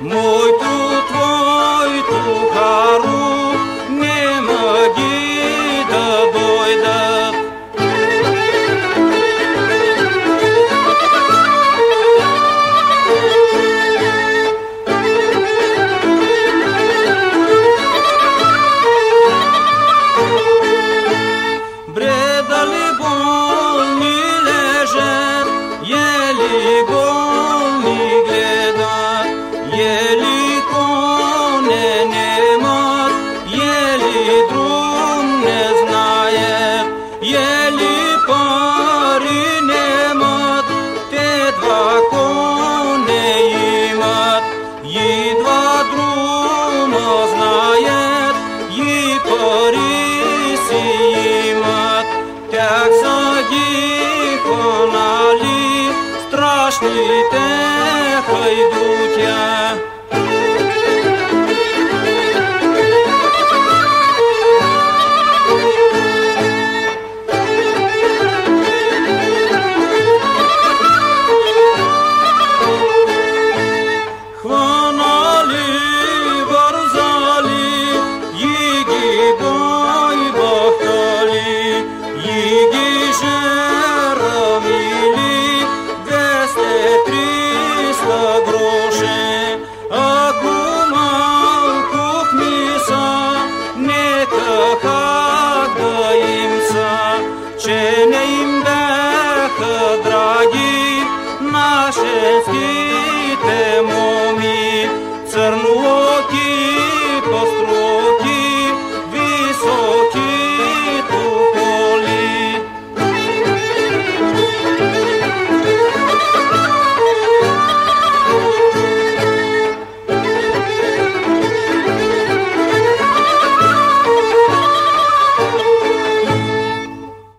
Muito wszystkich.